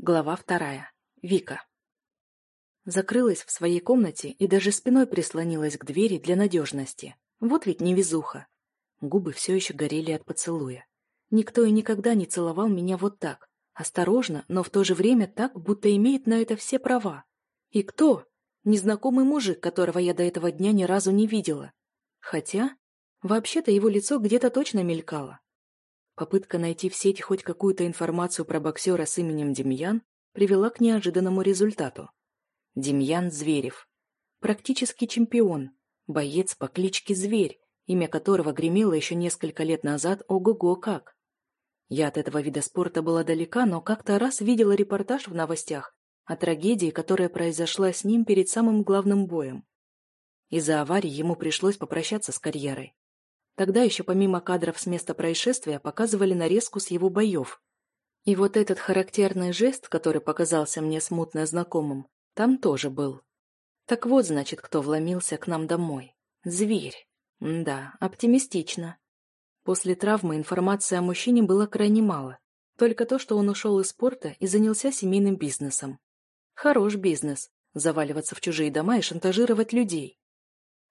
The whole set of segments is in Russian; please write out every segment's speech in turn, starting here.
Глава вторая. Вика. Закрылась в своей комнате и даже спиной прислонилась к двери для надежности. Вот ведь невезуха. Губы все еще горели от поцелуя. Никто и никогда не целовал меня вот так. Осторожно, но в то же время так, будто имеет на это все права. И кто? Незнакомый мужик, которого я до этого дня ни разу не видела. Хотя, вообще-то его лицо где-то точно мелькало. Попытка найти в сети хоть какую-то информацию про боксера с именем Демьян привела к неожиданному результату. Демьян Зверев. Практически чемпион. Боец по кличке Зверь, имя которого гремело еще несколько лет назад ого-го как. Я от этого вида спорта была далека, но как-то раз видела репортаж в новостях о трагедии, которая произошла с ним перед самым главным боем. Из-за аварии ему пришлось попрощаться с карьерой. Тогда еще помимо кадров с места происшествия показывали нарезку с его боев. И вот этот характерный жест, который показался мне смутно знакомым, там тоже был. Так вот, значит, кто вломился к нам домой. Зверь. да, оптимистично. После травмы информации о мужчине было крайне мало. Только то, что он ушел из спорта и занялся семейным бизнесом. Хорош бизнес – заваливаться в чужие дома и шантажировать людей.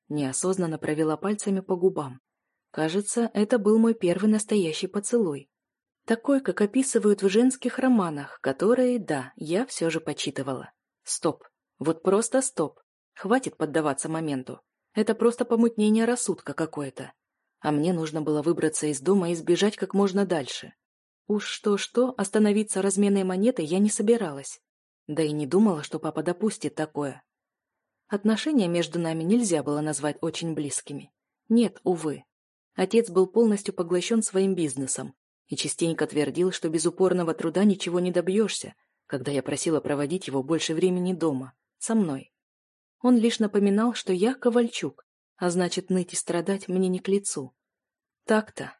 Неосознанно провела пальцами по губам. Кажется, это был мой первый настоящий поцелуй. Такой, как описывают в женских романах, которые, да, я все же почитывала. Стоп. Вот просто стоп. Хватит поддаваться моменту. Это просто помутнение рассудка какое-то. А мне нужно было выбраться из дома и сбежать как можно дальше. Уж что-что, остановиться разменной монетой я не собиралась. Да и не думала, что папа допустит такое. Отношения между нами нельзя было назвать очень близкими. Нет, увы. Отец был полностью поглощен своим бизнесом и частенько твердил, что без упорного труда ничего не добьешься, когда я просила проводить его больше времени дома, со мной. Он лишь напоминал, что я Ковальчук, а значит, ныть и страдать мне не к лицу. Так-то.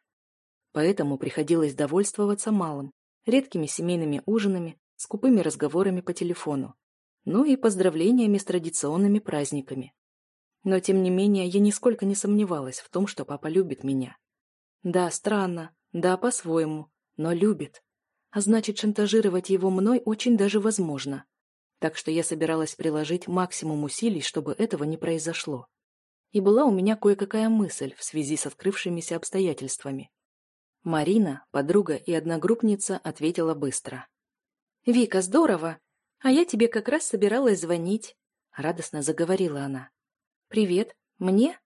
Поэтому приходилось довольствоваться малым, редкими семейными ужинами, скупыми разговорами по телефону, ну и поздравлениями с традиционными праздниками. Но, тем не менее, я нисколько не сомневалась в том, что папа любит меня. Да, странно, да, по-своему, но любит. А значит, шантажировать его мной очень даже возможно. Так что я собиралась приложить максимум усилий, чтобы этого не произошло. И была у меня кое-какая мысль в связи с открывшимися обстоятельствами. Марина, подруга и одногруппница, ответила быстро. «Вика, здорово! А я тебе как раз собиралась звонить», — радостно заговорила она. «Привет. Мне?»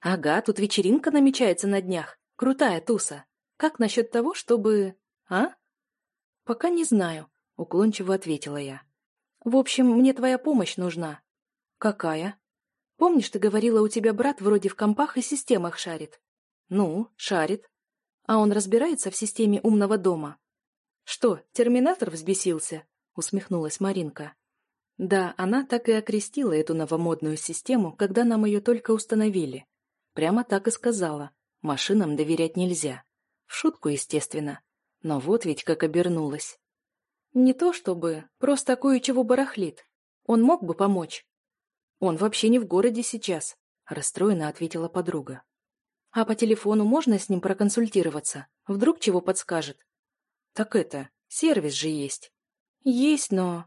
«Ага, тут вечеринка намечается на днях. Крутая туса. Как насчет того, чтобы... А?» «Пока не знаю», — уклончиво ответила я. «В общем, мне твоя помощь нужна». «Какая?» «Помнишь, ты говорила, у тебя брат вроде в компах и системах шарит?» «Ну, шарит. А он разбирается в системе умного дома?» «Что, терминатор взбесился?» — усмехнулась Маринка. Да, она так и окрестила эту новомодную систему, когда нам ее только установили. Прямо так и сказала. Машинам доверять нельзя. В шутку, естественно. Но вот ведь как обернулась. Не то чтобы, просто кое-чего барахлит. Он мог бы помочь. Он вообще не в городе сейчас, расстроенно ответила подруга. А по телефону можно с ним проконсультироваться? Вдруг чего подскажет? Так это, сервис же есть. Есть, но...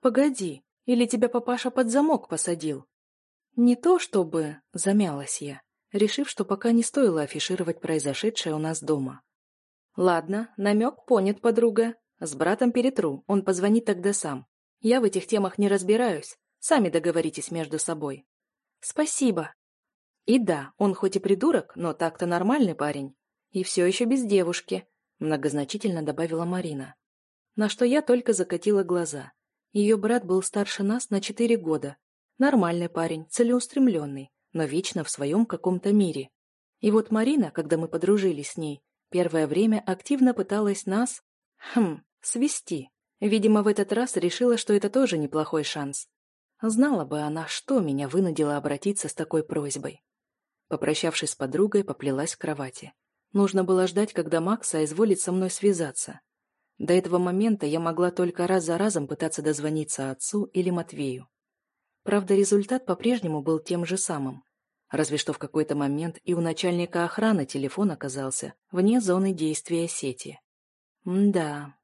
Погоди, или тебя папаша под замок посадил? Не то чтобы... Замялась я, решив, что пока не стоило афишировать произошедшее у нас дома. Ладно, намек понят, подруга. С братом перетру, он позвонит тогда сам. Я в этих темах не разбираюсь. Сами договоритесь между собой. Спасибо. И да, он хоть и придурок, но так-то нормальный парень. И все еще без девушки, многозначительно добавила Марина. На что я только закатила глаза. Ее брат был старше нас на четыре года. Нормальный парень, целеустремленный, но вечно в своем каком-то мире. И вот Марина, когда мы подружились с ней, первое время активно пыталась нас... Хм, свести. Видимо, в этот раз решила, что это тоже неплохой шанс. Знала бы она, что меня вынудило обратиться с такой просьбой. Попрощавшись с подругой, поплелась к кровати. Нужно было ждать, когда Макса изволит со мной связаться. До этого момента я могла только раз за разом пытаться дозвониться отцу или Матвею. Правда, результат по-прежнему был тем же самым. Разве что в какой-то момент и у начальника охраны телефон оказался вне зоны действия сети. М да,